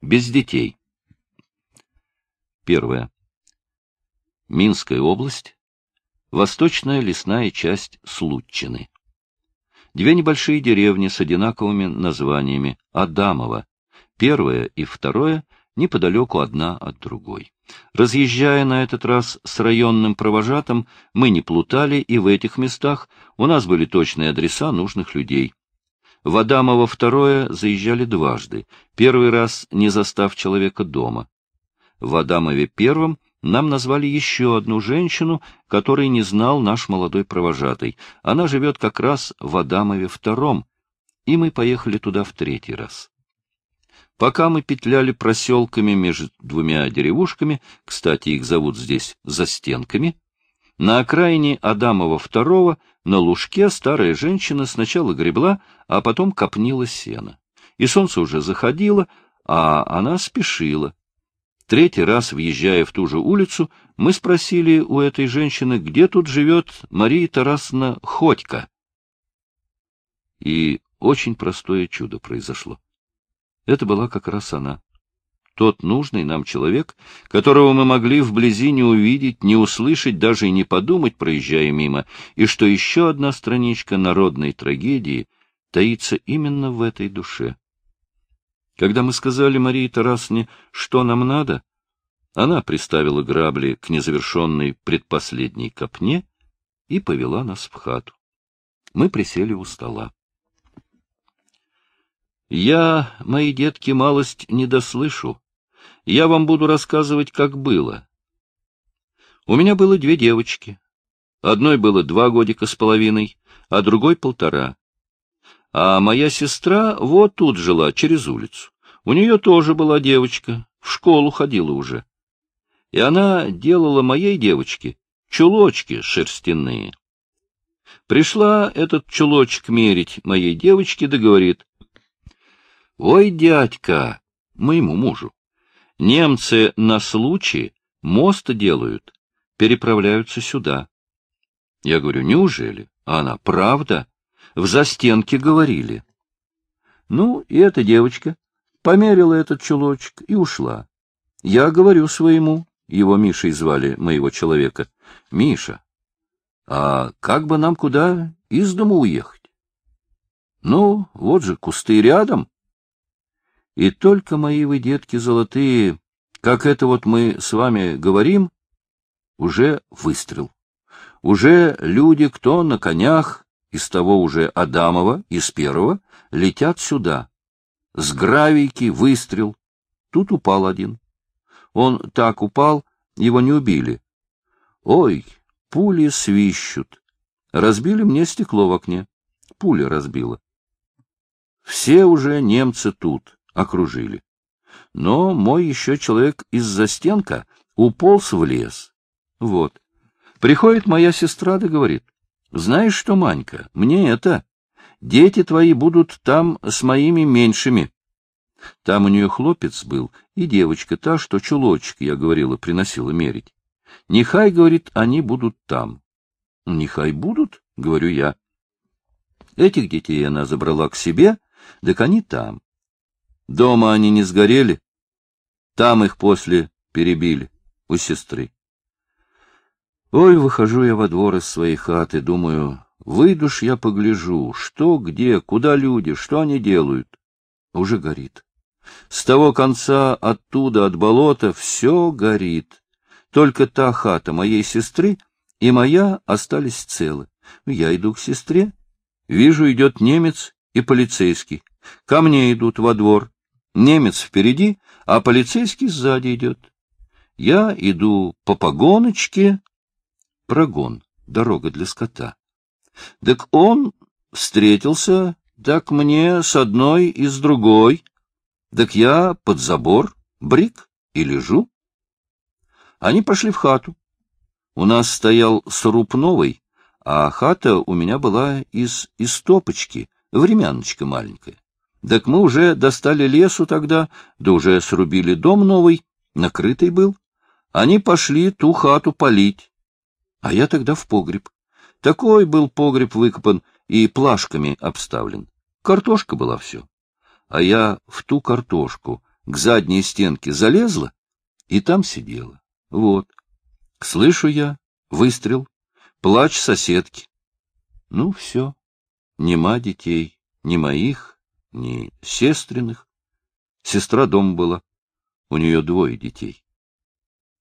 Без детей. Первое. Минская область. Восточная лесная часть Случины. Две небольшие деревни с одинаковыми названиями Адамово. Первое и второе неподалеку одна от другой. Разъезжая на этот раз с районным провожатым, мы не плутали, и в этих местах у нас были точные адреса нужных людей. В Адамово второе заезжали дважды, первый раз не застав человека дома. В Адамове первом нам назвали еще одну женщину, которой не знал наш молодой провожатый. Она живет как раз в Адамове втором, и мы поехали туда в третий раз. Пока мы петляли проселками между двумя деревушками, кстати, их зовут здесь застенками, на окраине Адамова второго на лужке старая женщина сначала гребла, а потом копнила сено. И солнце уже заходило, а она спешила. Третий раз, въезжая в ту же улицу, мы спросили у этой женщины, где тут живет Мария Тарасовна Ходька. И очень простое чудо произошло. Это была как раз она. Тот нужный нам человек, которого мы могли вблизи не увидеть, не услышать, даже и не подумать, проезжая мимо, и что еще одна страничка народной трагедии таится именно в этой душе. Когда мы сказали Марии Тарасне, что нам надо, она приставила грабли к незавершенной предпоследней копне и повела нас в хату. Мы присели у стола. Я, мои детки, малость не дослышу. Я вам буду рассказывать, как было. У меня было две девочки. Одной было два годика с половиной, а другой — полтора. А моя сестра вот тут жила, через улицу. У нее тоже была девочка, в школу ходила уже. И она делала моей девочке чулочки шерстяные. Пришла этот чулочек мерить моей девочке, да говорит, Ой, дядька, моему мужу, немцы на случай мост делают, переправляются сюда. Я говорю, неужели? А она, правда? В застенке говорили. Ну, и эта девочка померила этот чулочек и ушла. Я говорю своему, его Мишей звали, моего человека, Миша, а как бы нам куда из дома уехать? Ну, вот же кусты рядом. И только мои вы, детки золотые, как это вот мы с вами говорим, уже выстрел. Уже люди, кто на конях, из того уже Адамова, из первого, летят сюда. С гравийки выстрел. Тут упал один. Он так упал, его не убили. Ой, пули свищут. Разбили мне стекло в окне. Пуля разбила. Все уже немцы тут окружили. Но мой еще человек из застенка уполз в лес. Вот. Приходит моя сестра да говорит, знаешь что, Манька, мне это, дети твои будут там с моими меньшими. Там у нее хлопец был, и девочка та, что чулочек, я говорила, приносила мерить. Нехай, говорит, они будут там. Нехай будут, говорю я. Этих детей она забрала к себе, так они там. Дома они не сгорели. Там их после перебили, у сестры. Ой, выхожу я во двор из своей хаты, думаю, выйду ж я погляжу, что, где, куда люди, что они делают. Уже горит. С того конца, оттуда, от болота, все горит. Только та хата моей сестры и моя остались целы. Я иду к сестре. Вижу, идет немец и полицейский. Ко мне идут во двор. Немец впереди, а полицейский сзади идет. Я иду по погоночке. Прогон, дорога для скота. Так он встретился, так мне с одной и с другой. Так я под забор, брик, и лежу. Они пошли в хату. У нас стоял сруб новый, а хата у меня была из истопочки, времяночка маленькая. Так мы уже достали лесу тогда, да уже срубили дом новый, накрытый был. Они пошли ту хату полить. А я тогда в погреб. Такой был погреб выкопан и плашками обставлен. Картошка была все. А я в ту картошку к задней стенке залезла и там сидела. Вот. Слышу я, выстрел, плач соседки. Ну, все. Нема детей, ни моих, ни сестренных. Сестра дома была. У нее двое детей.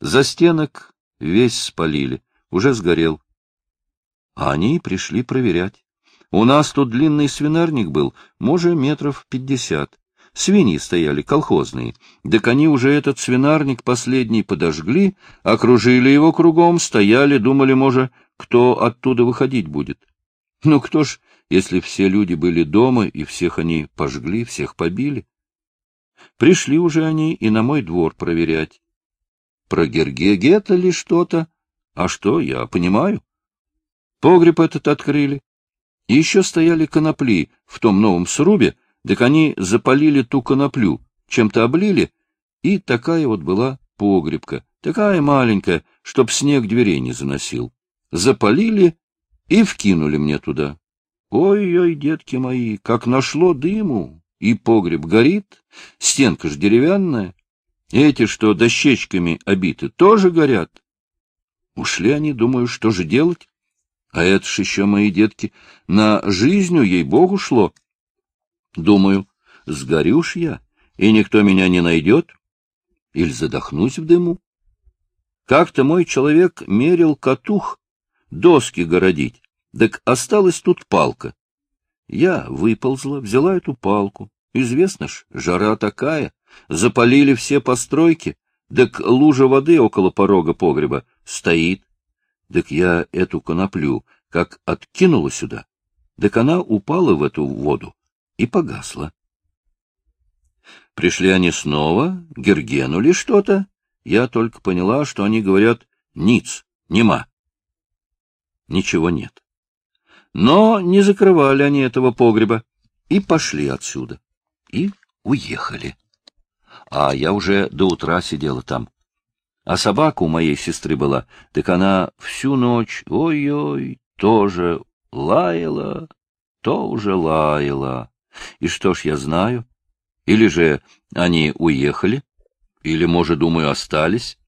За стенок весь спалили, уже сгорел. А они пришли проверять. У нас тут длинный свинарник был, может, метров пятьдесят. Свиньи стояли, колхозные. Так они уже этот свинарник последний подожгли, окружили его кругом, стояли, думали, может, кто оттуда выходить будет. Ну кто ж, если все люди были дома, и всех они пожгли, всех побили? Пришли уже они и на мой двор проверять. Про Гергегета ли что-то? А что, я понимаю. Погреб этот открыли. И еще стояли конопли в том новом срубе, так они запалили ту коноплю, чем-то облили, и такая вот была погребка, такая маленькая, чтоб снег дверей не заносил. Запалили и вкинули мне туда. Ой-ой, детки мои, как нашло дыму, и погреб горит, стенка ж деревянная, эти, что дощечками обиты, тоже горят. Ушли они, думаю, что же делать? А это ж еще, мои детки, на жизнью, ей-богу, шло. Думаю, сгорюш я, и никто меня не найдет, или задохнусь в дыму. Как-то мой человек мерил катух, доски городить, так осталась тут палка. Я выползла, взяла эту палку. Известно ж, жара такая, запалили все постройки, так лужа воды около порога погреба стоит. Так я эту коноплю как откинула сюда, так она упала в эту воду и погасла. Пришли они снова, гергенули что-то. Я только поняла, что они говорят «ниц», «нема». Ничего нет. Но не закрывали они этого погреба и пошли отсюда. И уехали. А я уже до утра сидела там. А собака у моей сестры была, так она всю ночь, ой-ой, тоже лаяла, то уже лаяла. И что ж я знаю? Или же они уехали? Или, может, думаю, остались?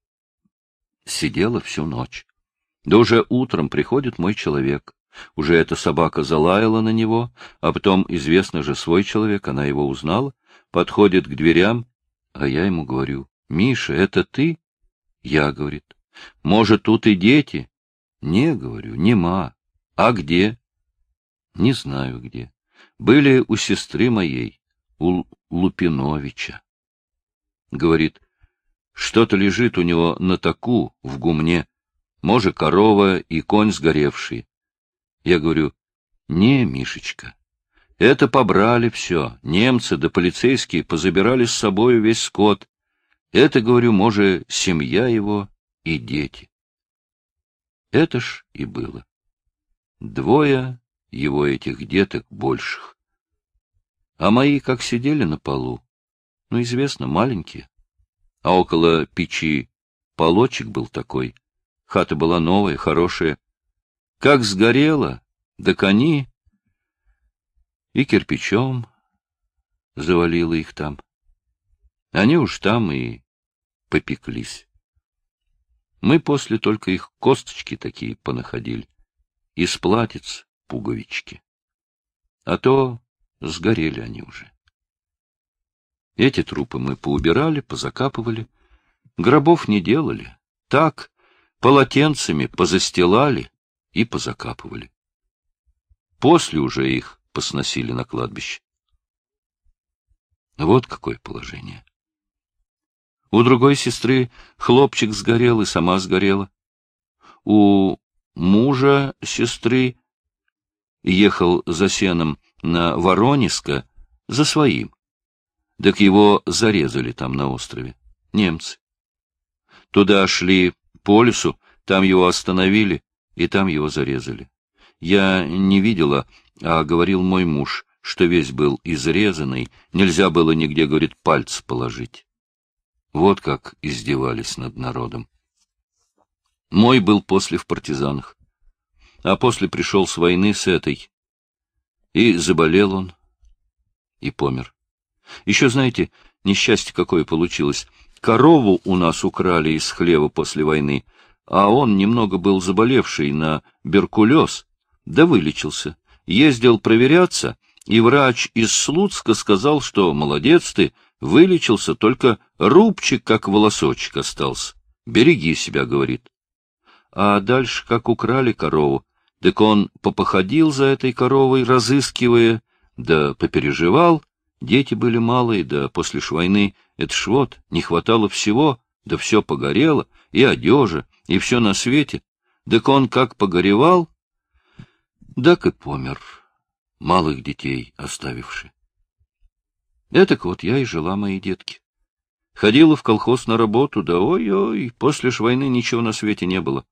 Сидела всю ночь. Да уже утром приходит мой человек. Уже эта собака залаяла на него, а потом, известно же, свой человек, она его узнала, подходит к дверям, а я ему говорю, «Миша, это ты?» Я, говорит, «Может, тут и дети?» «Не, говорю, нема. А где?» «Не знаю где были у сестры моей, у Лупиновича. Говорит, что-то лежит у него на таку в гумне, может, корова и конь сгоревший. Я говорю, не, Мишечка, это побрали все, немцы да полицейские позабирали с собою весь скот. Это, говорю, может, семья его и дети. Это ж и было. Двое его этих деток больших. А мои как сидели на полу, ну, известно, маленькие. А около печи полочек был такой. Хата была новая, хорошая. Как сгорела, да кони и кирпичом завалило их там. Они уж там и попеклись. Мы после только их косточки такие понаходили. Из платьиц пуговички. А то сгорели они уже. Эти трупы мы поубирали, позакапывали, гробов не делали, так, полотенцами позастилали и позакапывали. После уже их посносили на кладбище. Вот какое положение. У другой сестры хлопчик сгорел и сама сгорела. У мужа сестры ехал за сеном на Воронежска за своим. Так его зарезали там на острове. Немцы. Туда шли по лесу, там его остановили, и там его зарезали. Я не видела, а говорил мой муж, что весь был изрезанный, нельзя было нигде, говорит, пальцы положить. Вот как издевались над народом. Мой был после в партизанах а после пришел с войны с этой. И заболел он, и помер. Еще, знаете, Несчастье какое получилось. Корову у нас украли из хлева после войны, а он немного был заболевший на беркулез, да вылечился. Ездил проверяться, и врач из Слуцка сказал, что молодец ты, вылечился, только рубчик, как волосочек, остался. Береги себя, говорит. А дальше, как украли корову, так он попоходил за этой коровой, разыскивая, да попереживал. Дети были малые, да после ж войны это ж вот, не хватало всего, да все погорело, и одежа, и все на свете. Так он как погоревал, так и помер, малых детей оставивши. Этак вот я и жила, мои детки. Ходила в колхоз на работу, да ой-ой, после ж войны ничего на свете не было.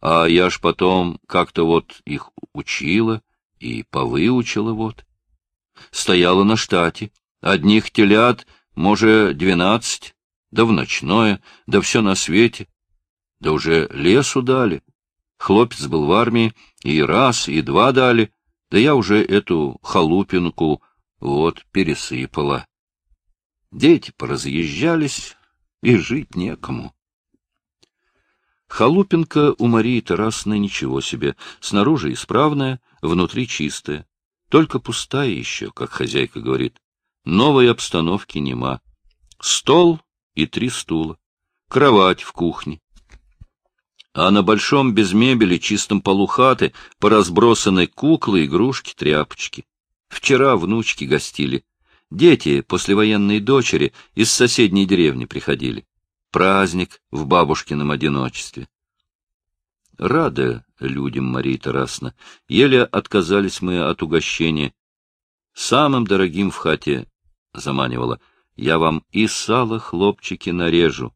А я ж потом как-то вот их учила и повыучила вот. Стояла на штате, одних телят, может, двенадцать, да в ночное, да все на свете, да уже лесу дали. Хлопец был в армии, и раз, и два дали, да я уже эту халупинку вот пересыпала. Дети поразъезжались, и жить некому. Халупинка у Марии Тарасны ничего себе, снаружи исправная, внутри чистая, только пустая еще, как хозяйка говорит. Новой обстановки нема. Стол и три стула, кровать в кухне. А на большом без мебели чистом полу хаты поразбросаны куклы, игрушки, тряпочки. Вчера внучки гостили. Дети, послевоенные дочери, из соседней деревни приходили. Праздник в бабушкином одиночестве. Рада людям, Мария Тарасна. Еле отказались мы от угощения. Самым дорогим в хате заманивала. Я вам и сало хлопчики нарежу.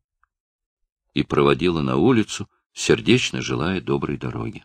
И проводила на улицу, сердечно желая доброй дороги.